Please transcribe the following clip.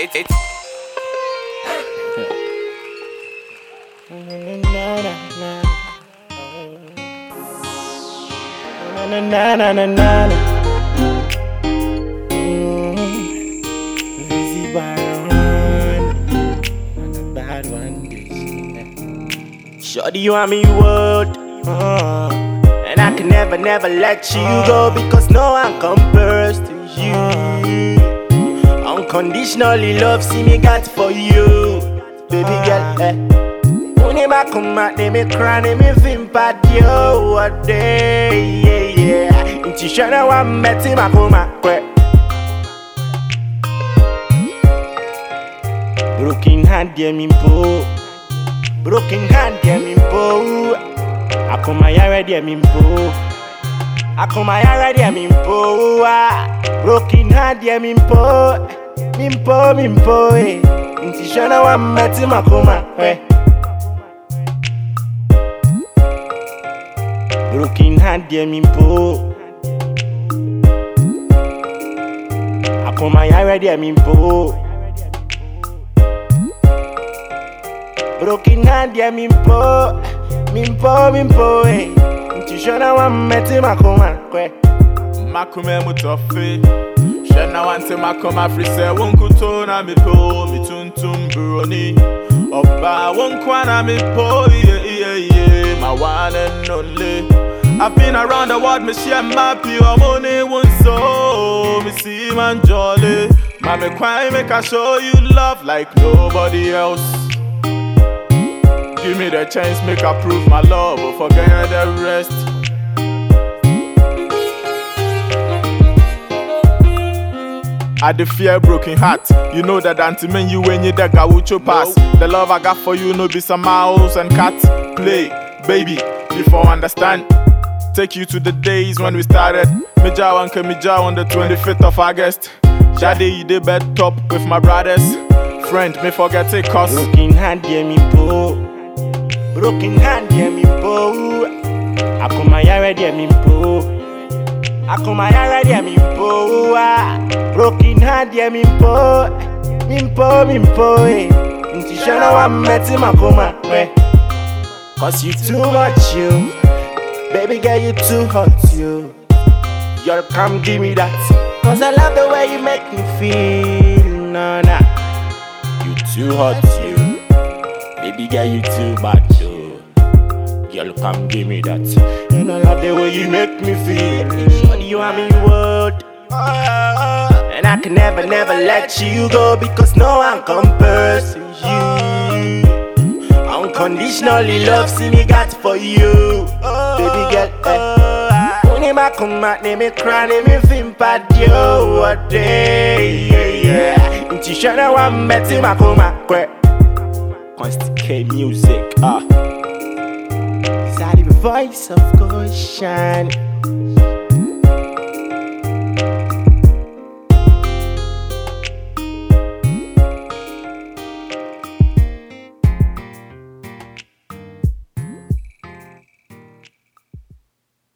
It's it's Na na na na na. Lazy Byron. And a bad one. Shorty, you want me world. Uh, and I can never, never let you go because no one compares to you. Unconditionally love, see me got for you. Baby girl, eh. Uni makuma ne me cry ne me vimpa dio what day yeah yeah Inti shana wa meti makuma kwe Broken hand dear me po Broken hand dear me po Akuma yare dear me po Akuma yare dear me po ah. Broken hand dear me po mimpo mimpo eh. Ntishana wa mmati makoma eh. Broken hand ye mimpo. Akoma ya mimpo. Broken hand ye mimpo. Mimpo mimpo eh. Ntishana wa mmati makoma eh. kwe makome mutofe Shena wante makoma frise Wonkuto na mipo Mituntum buroni Oba wonkwana mipo Yeah yeah yeah. My one and only. I've been around the world, me share my pure money one so Me see man jolly. Mami kwai make I show you love like nobody else. Give me the chance, make I prove my love, but forget the rest. I the fear broken heart. You know that anti men you when you the gaucho pass. The love I got for you no be some mouse and cat play, baby. Before understand. Take you to the days when we started. Mija and Kemija on the 25th of August. Jade you the bed top with my brothers. Friend, me forget it cause Broken hand dear me po Broken hand dear me po Akoma yare dear me po Akoma yare dear me po ah. Broken hand dear me po Me po me po eh. Nti shona wa meti makoma kwe Cause you too much you. Baby girl you too hot you. Girl come give me that. Cause I love the way you make me feel No nah. You too hot you. Baby girl you too you Girl come give me that. And I love the way you make me feel. Shorty you want me world. And I can never never let you go Because no one compares to you. Unconditionally love see me got for you. Baby girl eh. Uni makuma ne me cry ne me vimpa dio what day? Yeah yeah. Inti shana wa meti makuma kwe Constant K music ah. the voice of Goshen